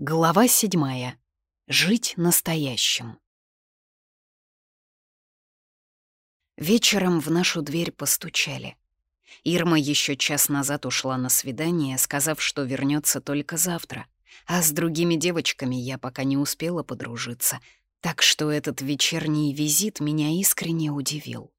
Глава седьмая. Жить настоящим. Вечером в нашу дверь постучали. Ирма еще час назад ушла на свидание, сказав, что вернется только завтра, а с другими девочками я пока не успела подружиться, так что этот вечерний визит меня искренне удивил.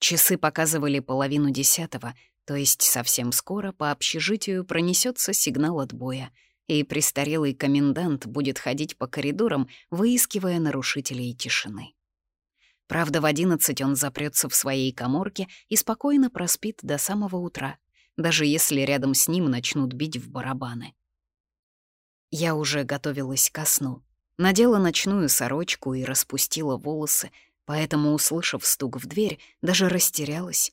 Часы показывали половину десятого, то есть совсем скоро по общежитию пронесется сигнал отбоя — и престарелый комендант будет ходить по коридорам, выискивая нарушителей тишины. Правда, в одиннадцать он запрется в своей коморке и спокойно проспит до самого утра, даже если рядом с ним начнут бить в барабаны. Я уже готовилась ко сну. Надела ночную сорочку и распустила волосы, поэтому, услышав стук в дверь, даже растерялась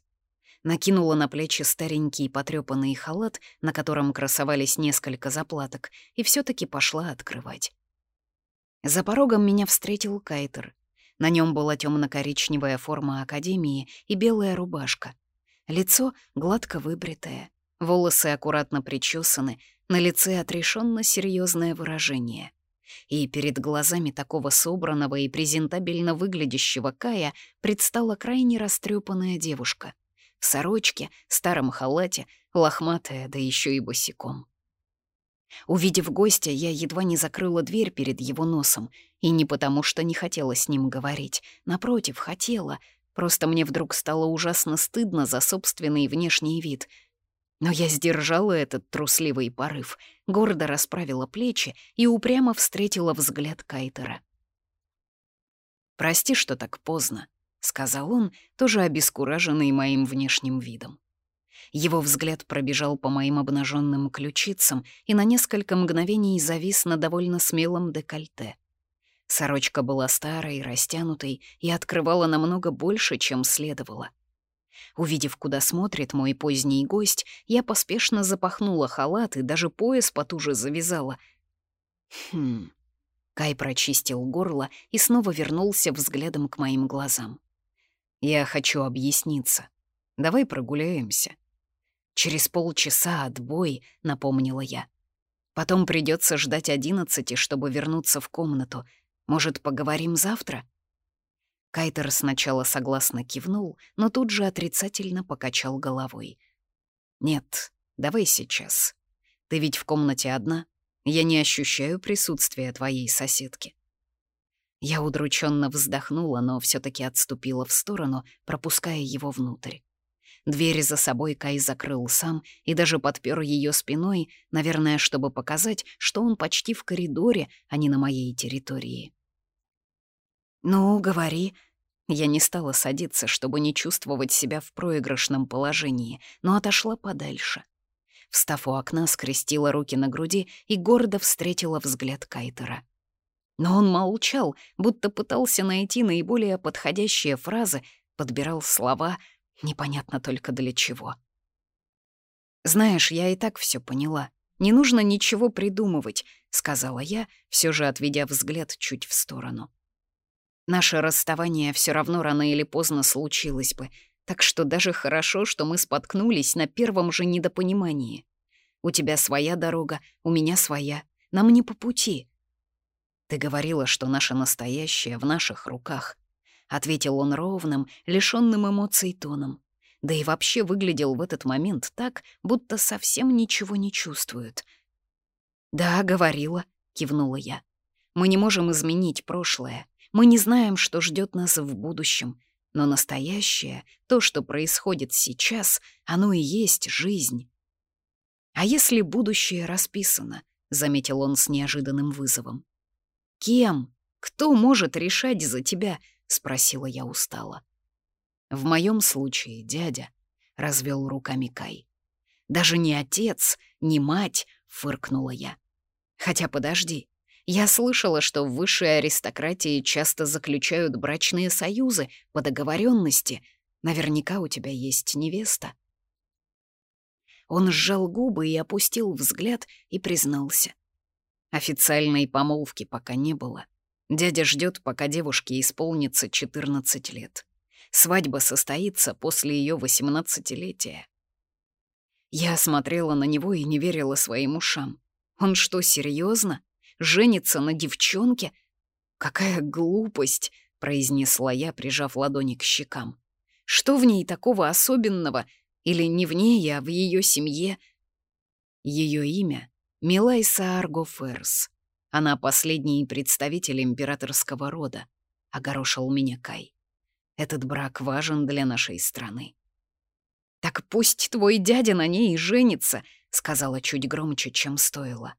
накинула на плечи старенький потрёпанный халат, на котором красовались несколько заплаток, и все таки пошла открывать. За порогом меня встретил Кайтер. На нем была темно-коричневая форма академии и белая рубашка. Лицо гладко выбритое, волосы аккуратно причесаны, на лице отрешенно серьезное выражение. И перед глазами такого собранного и презентабельно выглядящего Кая предстала крайне растрепанная девушка сорочке, старом халате, лохматая, да еще и босиком. Увидев гостя, я едва не закрыла дверь перед его носом, и не потому, что не хотела с ним говорить, напротив, хотела, просто мне вдруг стало ужасно стыдно за собственный внешний вид. Но я сдержала этот трусливый порыв, гордо расправила плечи и упрямо встретила взгляд Кайтера. «Прости, что так поздно», — сказал он, тоже обескураженный моим внешним видом. Его взгляд пробежал по моим обнаженным ключицам и на несколько мгновений завис на довольно смелом декольте. Сорочка была старой, растянутой и открывала намного больше, чем следовало. Увидев, куда смотрит мой поздний гость, я поспешно запахнула халат и даже пояс потуже завязала. Хм... Кай прочистил горло и снова вернулся взглядом к моим глазам. Я хочу объясниться. Давай прогуляемся. Через полчаса отбой, напомнила я. Потом придется ждать одиннадцати, чтобы вернуться в комнату. Может, поговорим завтра? Кайтер сначала согласно кивнул, но тут же отрицательно покачал головой. «Нет, давай сейчас. Ты ведь в комнате одна. Я не ощущаю присутствия твоей соседки. Я удрученно вздохнула, но все таки отступила в сторону, пропуская его внутрь. Дверь за собой Кай закрыл сам и даже подпер ее спиной, наверное, чтобы показать, что он почти в коридоре, а не на моей территории. «Ну, говори». Я не стала садиться, чтобы не чувствовать себя в проигрышном положении, но отошла подальше. Встав у окна, скрестила руки на груди и гордо встретила взгляд Кайтера. Но он молчал, будто пытался найти наиболее подходящие фразы, подбирал слова, непонятно только для чего. «Знаешь, я и так все поняла. Не нужно ничего придумывать», — сказала я, все же отведя взгляд чуть в сторону. «Наше расставание все равно рано или поздно случилось бы, так что даже хорошо, что мы споткнулись на первом же недопонимании. У тебя своя дорога, у меня своя. Нам не по пути. «Ты говорила, что наше настоящее в наших руках», — ответил он ровным, лишённым эмоций тоном. Да и вообще выглядел в этот момент так, будто совсем ничего не чувствует. «Да, говорила», — кивнула я. «Мы не можем изменить прошлое. Мы не знаем, что ждет нас в будущем. Но настоящее, то, что происходит сейчас, оно и есть жизнь». «А если будущее расписано?» — заметил он с неожиданным вызовом. «Кем? Кто может решать за тебя?» — спросила я устало. «В моем случае дядя», — развел руками Кай. «Даже не отец, не мать», — фыркнула я. «Хотя подожди, я слышала, что в высшей аристократии часто заключают брачные союзы по договоренности. Наверняка у тебя есть невеста». Он сжал губы и опустил взгляд и признался. Официальной помолвки пока не было. Дядя ждет, пока девушке исполнится 14 лет. Свадьба состоится после ее восемнадцатилетия. Я смотрела на него и не верила своим ушам. Он что, серьезно? женится на девчонке? Какая глупость, произнесла я, прижав ладони к щекам. Что в ней такого особенного? Или не в ней, а в ее семье? Ее имя — Милайса Арго Ферс. Она последний представитель императорского рода, — огорошил меня Кай. Этот брак важен для нашей страны. «Так пусть твой дядя на ней и женится», — сказала чуть громче, чем стоило.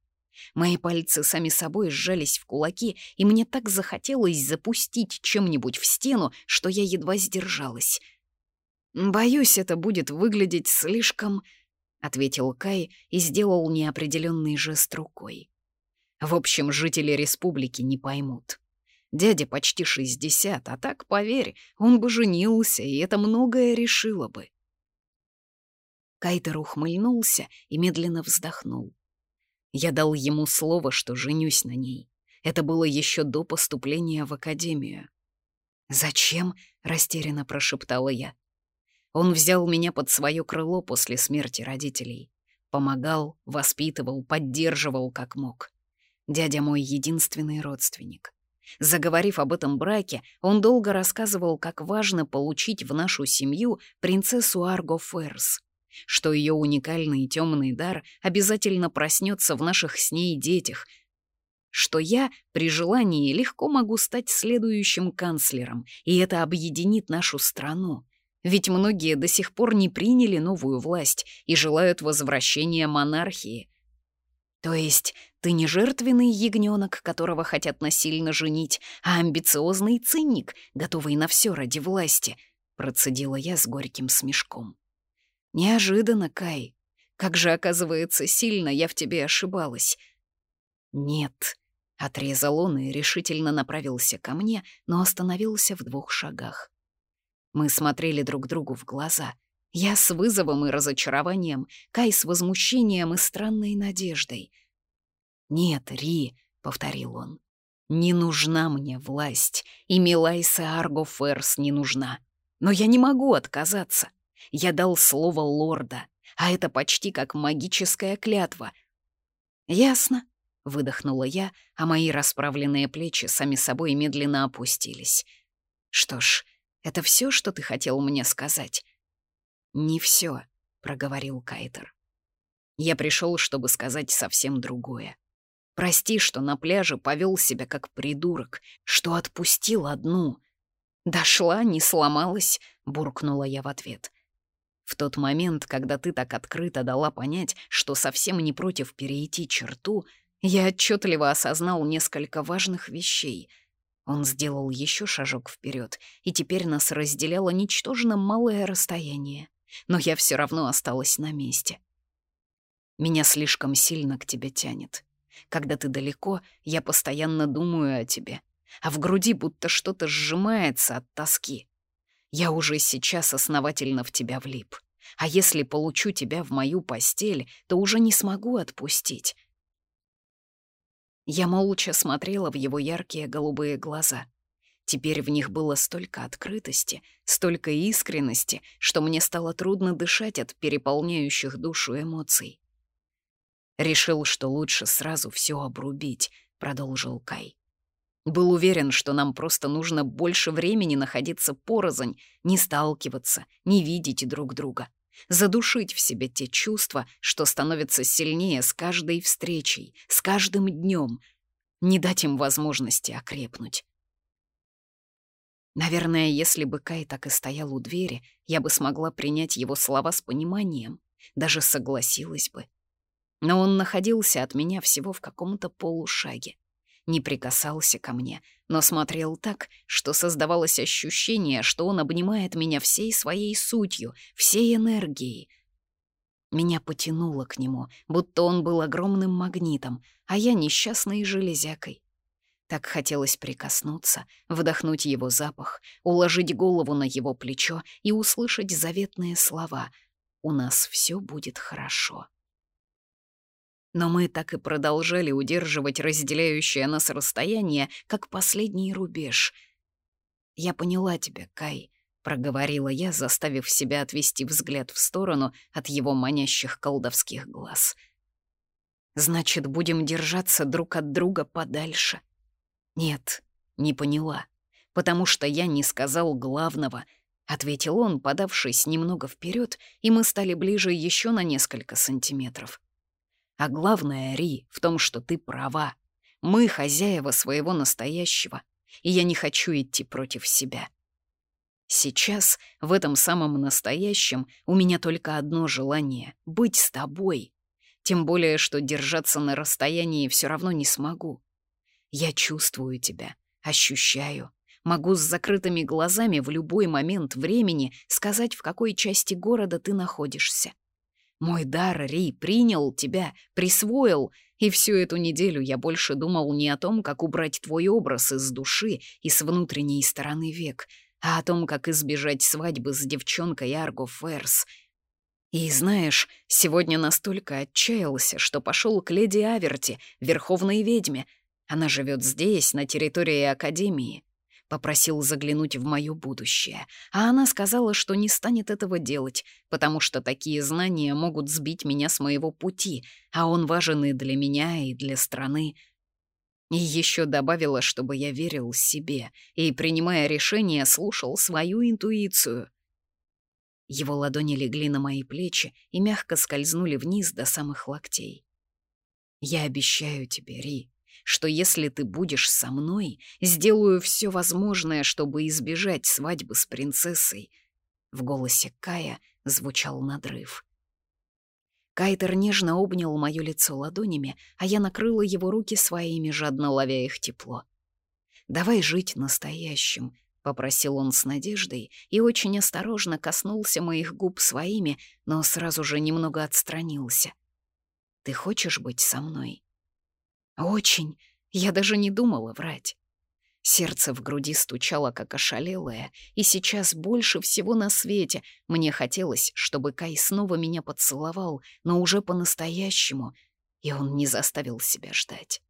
Мои пальцы сами собой сжались в кулаки, и мне так захотелось запустить чем-нибудь в стену, что я едва сдержалась. «Боюсь, это будет выглядеть слишком...» — ответил Кай и сделал неопределенный жест рукой. В общем, жители республики не поймут. Дяде почти 60, а так, поверь, он бы женился, и это многое решило бы. Кайтер ухмыльнулся и медленно вздохнул. Я дал ему слово, что женюсь на ней. Это было еще до поступления в академию. «Зачем?» — растерянно прошептала я. Он взял меня под свое крыло после смерти родителей. Помогал, воспитывал, поддерживал как мог. Дядя мой единственный родственник. Заговорив об этом браке, он долго рассказывал, как важно получить в нашу семью принцессу Арго Ферс, что ее уникальный темный дар обязательно проснется в наших с ней детях, что я при желании легко могу стать следующим канцлером, и это объединит нашу страну. Ведь многие до сих пор не приняли новую власть и желают возвращения монархии. То есть ты не жертвенный ягненок, которого хотят насильно женить, а амбициозный циник, готовый на все ради власти, процедила я с горьким смешком. Неожиданно, Кай. Как же, оказывается, сильно я в тебе ошибалась. Нет, отрезал он и решительно направился ко мне, но остановился в двух шагах. Мы смотрели друг другу в глаза. Я с вызовом и разочарованием, Кай с возмущением и странной надеждой — «Нет, Ри», — повторил он, — «не нужна мне власть, и Милайса Арго Ферс не нужна. Но я не могу отказаться. Я дал слово лорда, а это почти как магическая клятва». «Ясно», — выдохнула я, а мои расправленные плечи сами собой медленно опустились. «Что ж, это все, что ты хотел мне сказать?» «Не все, проговорил Кайтер. «Я пришел, чтобы сказать совсем другое. Прости, что на пляже повел себя как придурок, что отпустил одну. Дошла, не сломалась, буркнула я в ответ. В тот момент, когда ты так открыто дала понять, что совсем не против перейти черту, я отчетливо осознал несколько важных вещей. Он сделал еще шажок вперед, и теперь нас разделяло ничтожно малое расстояние. Но я все равно осталась на месте. Меня слишком сильно к тебе тянет. Когда ты далеко, я постоянно думаю о тебе, а в груди будто что-то сжимается от тоски. Я уже сейчас основательно в тебя влип. А если получу тебя в мою постель, то уже не смогу отпустить. Я молча смотрела в его яркие голубые глаза. Теперь в них было столько открытости, столько искренности, что мне стало трудно дышать от переполняющих душу эмоций. Решил, что лучше сразу все обрубить, продолжил Кай. Был уверен, что нам просто нужно больше времени находиться порознь, не сталкиваться, не видеть друг друга, задушить в себе те чувства, что становятся сильнее с каждой встречей, с каждым днем, не дать им возможности окрепнуть. Наверное, если бы Кай так и стоял у двери, я бы смогла принять его слова с пониманием, даже согласилась бы. Но он находился от меня всего в каком-то полушаге. Не прикасался ко мне, но смотрел так, что создавалось ощущение, что он обнимает меня всей своей сутью, всей энергией. Меня потянуло к нему, будто он был огромным магнитом, а я несчастной железякой. Так хотелось прикоснуться, вдохнуть его запах, уложить голову на его плечо и услышать заветные слова «У нас все будет хорошо». Но мы так и продолжали удерживать разделяющее нас расстояние, как последний рубеж. «Я поняла тебя, Кай», — проговорила я, заставив себя отвести взгляд в сторону от его манящих колдовских глаз. Значит, будем держаться друг от друга подальше. Нет, не поняла, потому что я не сказал главного, ответил он, подавшись немного вперед, и мы стали ближе еще на несколько сантиметров. А главное, Ри, в том, что ты права. Мы хозяева своего настоящего, и я не хочу идти против себя. Сейчас, в этом самом настоящем, у меня только одно желание — быть с тобой. Тем более, что держаться на расстоянии все равно не смогу. Я чувствую тебя, ощущаю, могу с закрытыми глазами в любой момент времени сказать, в какой части города ты находишься. Мой дар, Ри, принял тебя, присвоил, и всю эту неделю я больше думал не о том, как убрать твой образ из души и с внутренней стороны век, а о том, как избежать свадьбы с девчонкой Арго Ферс. И знаешь, сегодня настолько отчаялся, что пошел к леди Аверти, верховной ведьме. Она живет здесь, на территории Академии. Попросил заглянуть в мое будущее, а она сказала, что не станет этого делать, потому что такие знания могут сбить меня с моего пути, а он важен и для меня, и для страны. И еще добавила, чтобы я верил себе и, принимая решение, слушал свою интуицию. Его ладони легли на мои плечи и мягко скользнули вниз до самых локтей. «Я обещаю тебе, Ри, что если ты будешь со мной, сделаю все возможное, чтобы избежать свадьбы с принцессой». В голосе Кая звучал надрыв. Кайтер нежно обнял моё лицо ладонями, а я накрыла его руки своими, жадно ловя их тепло. «Давай жить настоящим», — попросил он с надеждой и очень осторожно коснулся моих губ своими, но сразу же немного отстранился. «Ты хочешь быть со мной?» «Очень. Я даже не думала врать». Сердце в груди стучало, как ошалелое, и сейчас больше всего на свете мне хотелось, чтобы Кай снова меня поцеловал, но уже по-настоящему, и он не заставил себя ждать.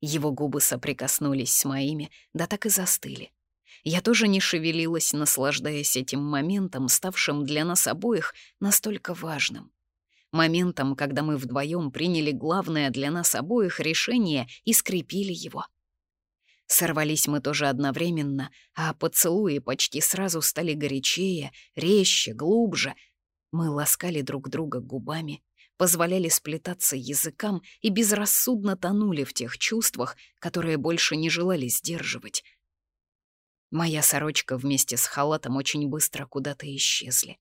Его губы соприкоснулись с моими, да так и застыли. Я тоже не шевелилась, наслаждаясь этим моментом, ставшим для нас обоих настолько важным. Моментом, когда мы вдвоем приняли главное для нас обоих решение и скрепили его — Сорвались мы тоже одновременно, а поцелуи почти сразу стали горячее, резче, глубже. Мы ласкали друг друга губами, позволяли сплетаться языкам и безрассудно тонули в тех чувствах, которые больше не желали сдерживать. Моя сорочка вместе с халатом очень быстро куда-то исчезли.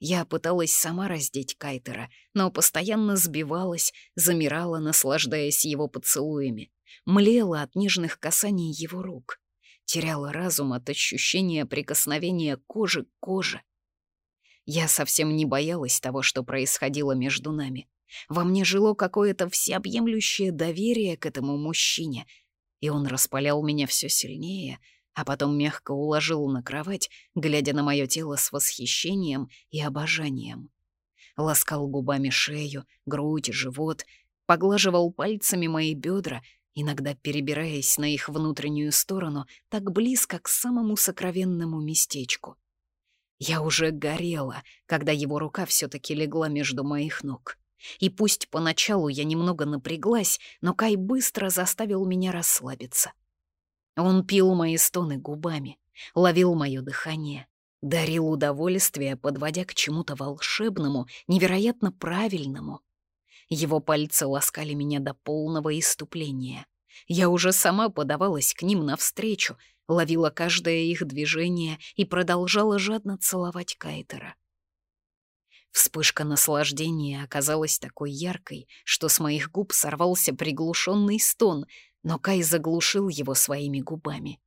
Я пыталась сама раздеть Кайтера, но постоянно сбивалась, замирала, наслаждаясь его поцелуями млела от нежных касаний его рук, теряла разум от ощущения прикосновения кожи к коже. Я совсем не боялась того, что происходило между нами. Во мне жило какое-то всеобъемлющее доверие к этому мужчине, и он распалял меня все сильнее, а потом мягко уложил на кровать, глядя на мое тело с восхищением и обожанием. Ласкал губами шею, грудь, живот, поглаживал пальцами мои бедра, иногда перебираясь на их внутреннюю сторону так близко к самому сокровенному местечку. Я уже горела, когда его рука все таки легла между моих ног. И пусть поначалу я немного напряглась, но Кай быстро заставил меня расслабиться. Он пил мои стоны губами, ловил мое дыхание, дарил удовольствие, подводя к чему-то волшебному, невероятно правильному — его пальцы ласкали меня до полного иступления. Я уже сама подавалась к ним навстречу, ловила каждое их движение и продолжала жадно целовать Кайтера. Вспышка наслаждения оказалась такой яркой, что с моих губ сорвался приглушенный стон, но Кай заглушил его своими губами.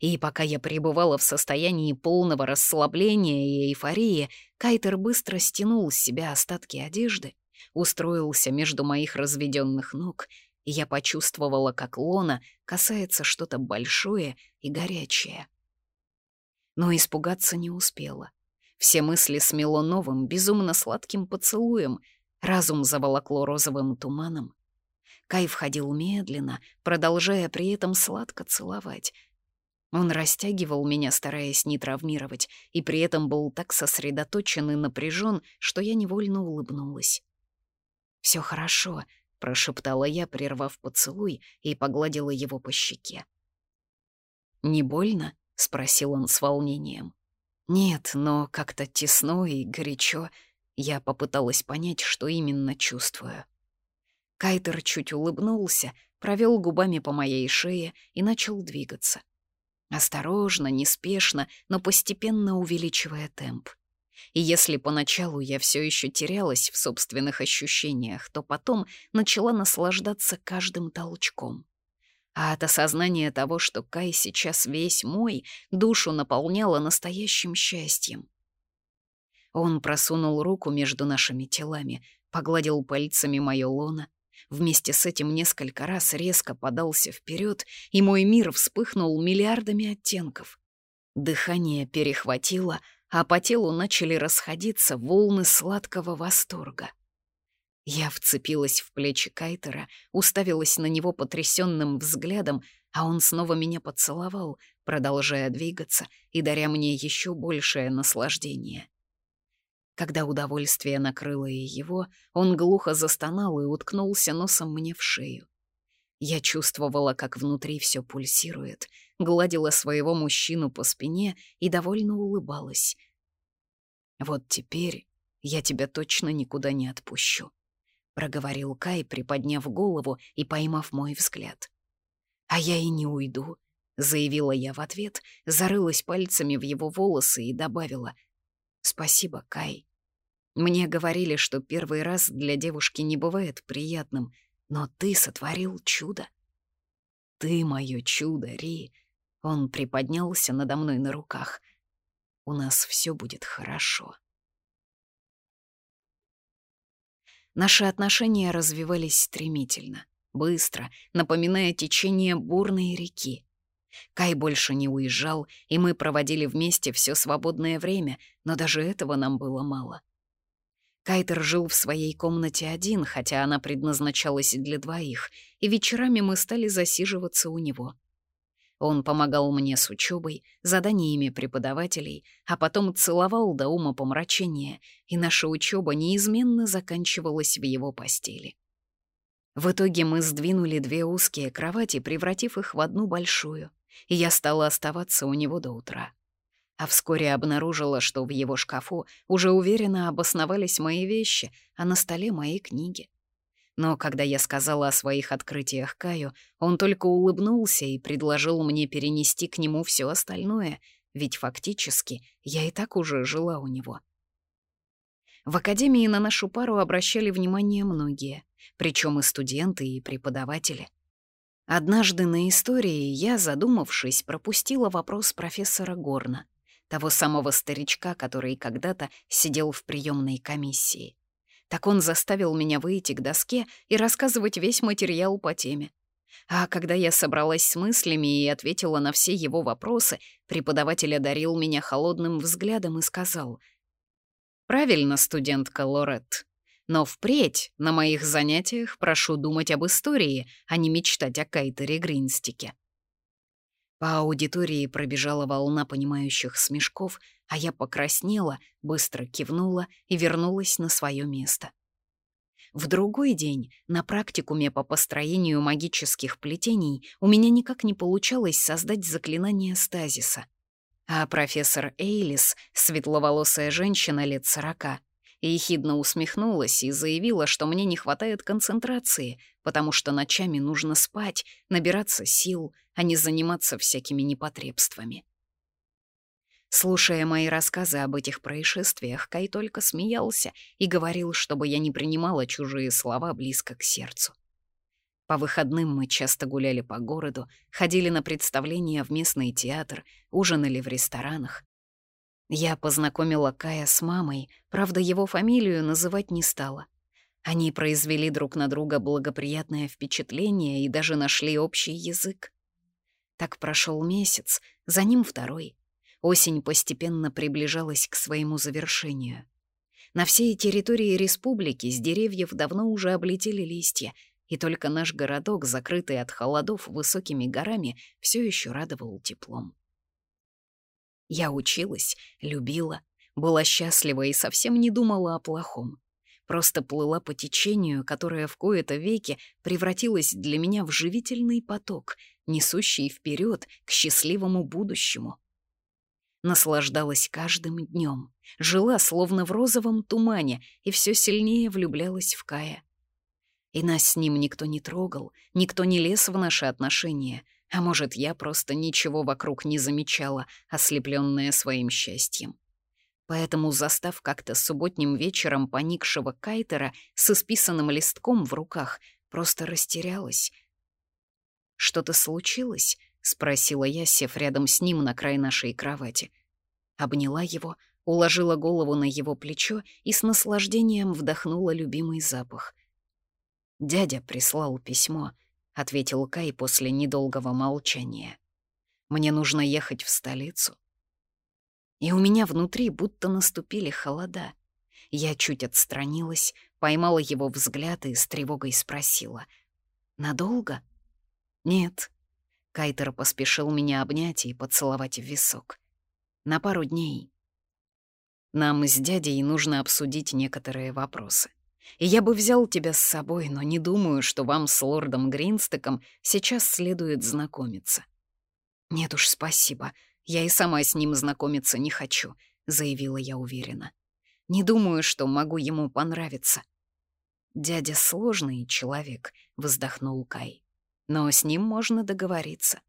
И пока я пребывала в состоянии полного расслабления и эйфории, Кайтер быстро стянул с себя остатки одежды устроился между моих разведенных ног, и я почувствовала, как лона касается что-то большое и горячее. Но испугаться не успела. Все мысли смело новым, безумно сладким поцелуем, разум заволокло розовым туманом. Кай входил медленно, продолжая при этом сладко целовать. Он растягивал меня, стараясь не травмировать, и при этом был так сосредоточен и напряжен, что я невольно улыбнулась. Все хорошо», — прошептала я, прервав поцелуй, и погладила его по щеке. «Не больно?» — спросил он с волнением. «Нет, но как-то тесно и горячо. Я попыталась понять, что именно чувствую». Кайтер чуть улыбнулся, провел губами по моей шее и начал двигаться. Осторожно, неспешно, но постепенно увеличивая темп. И если поначалу я все еще терялась в собственных ощущениях, то потом начала наслаждаться каждым толчком. А от осознания того, что Кай сейчас весь мой, душу наполняло настоящим счастьем. Он просунул руку между нашими телами, погладил пальцами моё лоно, Вместе с этим несколько раз резко подался вперед, и мой мир вспыхнул миллиардами оттенков. Дыхание перехватило, а по телу начали расходиться волны сладкого восторга. Я вцепилась в плечи Кайтера, уставилась на него потрясенным взглядом, а он снова меня поцеловал, продолжая двигаться и даря мне еще большее наслаждение. Когда удовольствие накрыло и его, он глухо застонал и уткнулся носом мне в шею. Я чувствовала, как внутри все пульсирует, гладила своего мужчину по спине и довольно улыбалась. «Вот теперь я тебя точно никуда не отпущу», — проговорил Кай, приподняв голову и поймав мой взгляд. «А я и не уйду», — заявила я в ответ, зарылась пальцами в его волосы и добавила «Спасибо, Кай». Мне говорили, что первый раз для девушки не бывает приятным, но ты сотворил чудо. Ты мое чудо, Ри. Он приподнялся надо мной на руках. У нас все будет хорошо. Наши отношения развивались стремительно, быстро, напоминая течение бурной реки. Кай больше не уезжал, и мы проводили вместе все свободное время, но даже этого нам было мало. Кайтер жил в своей комнате один, хотя она предназначалась для двоих, и вечерами мы стали засиживаться у него. Он помогал мне с учебой, заданиями преподавателей, а потом целовал до ума помрачения, и наша учеба неизменно заканчивалась в его постели. В итоге мы сдвинули две узкие кровати, превратив их в одну большую, и я стала оставаться у него до утра а вскоре обнаружила, что в его шкафу уже уверенно обосновались мои вещи, а на столе мои книги. Но когда я сказала о своих открытиях Каю, он только улыбнулся и предложил мне перенести к нему все остальное, ведь фактически я и так уже жила у него. В академии на нашу пару обращали внимание многие, причем и студенты, и преподаватели. Однажды на истории я, задумавшись, пропустила вопрос профессора Горна — того самого старичка, который когда-то сидел в приемной комиссии. Так он заставил меня выйти к доске и рассказывать весь материал по теме. А когда я собралась с мыслями и ответила на все его вопросы, преподаватель одарил меня холодным взглядом и сказал, «Правильно, студентка Лорет, но впредь на моих занятиях прошу думать об истории, а не мечтать о Кайтере Гринстике». По аудитории пробежала волна понимающих смешков, а я покраснела, быстро кивнула и вернулась на свое место. В другой день на практикуме по построению магических плетений у меня никак не получалось создать заклинание стазиса. А профессор Эйлис, светловолосая женщина лет сорока, ехидно усмехнулась и заявила, что мне не хватает концентрации, потому что ночами нужно спать, набираться сил, а не заниматься всякими непотребствами. Слушая мои рассказы об этих происшествиях, Кай только смеялся и говорил, чтобы я не принимала чужие слова близко к сердцу. По выходным мы часто гуляли по городу, ходили на представления в местный театр, ужинали в ресторанах, я познакомила Кая с мамой, правда, его фамилию называть не стала. Они произвели друг на друга благоприятное впечатление и даже нашли общий язык. Так прошел месяц, за ним второй. Осень постепенно приближалась к своему завершению. На всей территории республики с деревьев давно уже облетели листья, и только наш городок, закрытый от холодов высокими горами, все еще радовал теплом. Я училась, любила, была счастлива и совсем не думала о плохом. просто плыла по течению, которое в кои-то веки превратилось для меня в живительный поток, несущий вперед к счастливому будущему. Наслаждалась каждым днем, жила словно в розовом тумане и все сильнее влюблялась в Кая. И нас с ним никто не трогал, никто не лез в наши отношения, а может, я просто ничего вокруг не замечала, ослепленная своим счастьем. Поэтому, застав как-то субботним вечером поникшего кайтера с исписанным листком в руках, просто растерялась. «Что-то случилось?» — спросила я, сев рядом с ним на край нашей кровати. Обняла его, уложила голову на его плечо и с наслаждением вдохнула любимый запах. «Дядя прислал письмо», — ответил Кай после недолгого молчания. «Мне нужно ехать в столицу и у меня внутри будто наступили холода. Я чуть отстранилась, поймала его взгляд и с тревогой спросила. «Надолго?» «Нет». Кайтер поспешил меня обнять и поцеловать в висок. «На пару дней. Нам с дядей нужно обсудить некоторые вопросы. И я бы взял тебя с собой, но не думаю, что вам с лордом Гринстеком сейчас следует знакомиться». «Нет уж, спасибо», «Я и сама с ним знакомиться не хочу», — заявила я уверенно. «Не думаю, что могу ему понравиться». «Дядя сложный человек», — вздохнул Кай. «Но с ним можно договориться.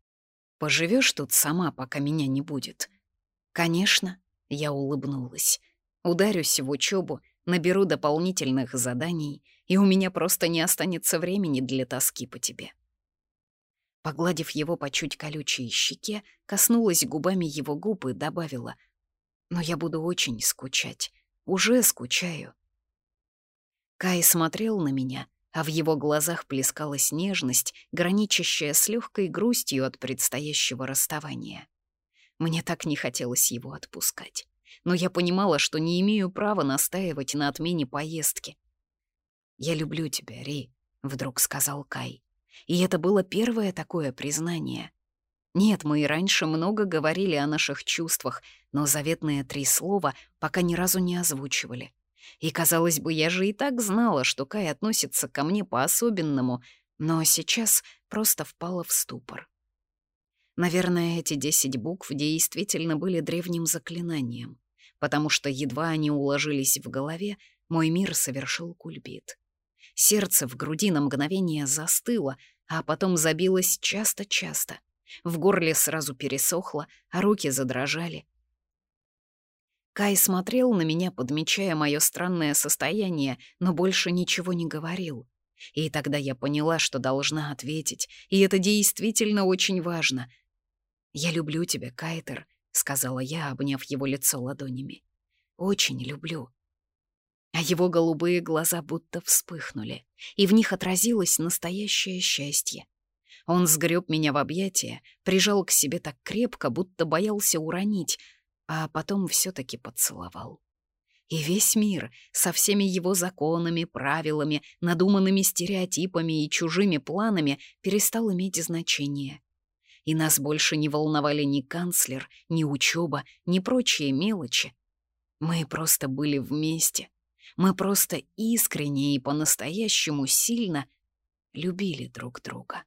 Поживешь тут сама, пока меня не будет?» «Конечно», — я улыбнулась. «Ударюсь в учебу, наберу дополнительных заданий, и у меня просто не останется времени для тоски по тебе». Погладив его по чуть колючей щеке, коснулась губами его губ и добавила, «Но я буду очень скучать. Уже скучаю». Кай смотрел на меня, а в его глазах плескалась нежность, граничащая с легкой грустью от предстоящего расставания. Мне так не хотелось его отпускать. Но я понимала, что не имею права настаивать на отмене поездки. «Я люблю тебя, Ри», — вдруг сказал Кай. И это было первое такое признание. Нет, мы и раньше много говорили о наших чувствах, но заветные три слова пока ни разу не озвучивали. И, казалось бы, я же и так знала, что Кай относится ко мне по-особенному, но сейчас просто впала в ступор. Наверное, эти десять букв действительно были древним заклинанием, потому что едва они уложились в голове, мой мир совершил кульбит. Сердце в груди на мгновение застыло, а потом забилось часто-часто. В горле сразу пересохло, а руки задрожали. Кай смотрел на меня, подмечая мое странное состояние, но больше ничего не говорил. И тогда я поняла, что должна ответить, и это действительно очень важно. «Я люблю тебя, Кайтер», — сказала я, обняв его лицо ладонями. «Очень люблю» а его голубые глаза будто вспыхнули, и в них отразилось настоящее счастье. Он сгреб меня в объятия, прижал к себе так крепко, будто боялся уронить, а потом все таки поцеловал. И весь мир со всеми его законами, правилами, надуманными стереотипами и чужими планами перестал иметь значение. И нас больше не волновали ни канцлер, ни учеба, ни прочие мелочи. Мы просто были вместе — мы просто искренне и по-настоящему сильно любили друг друга.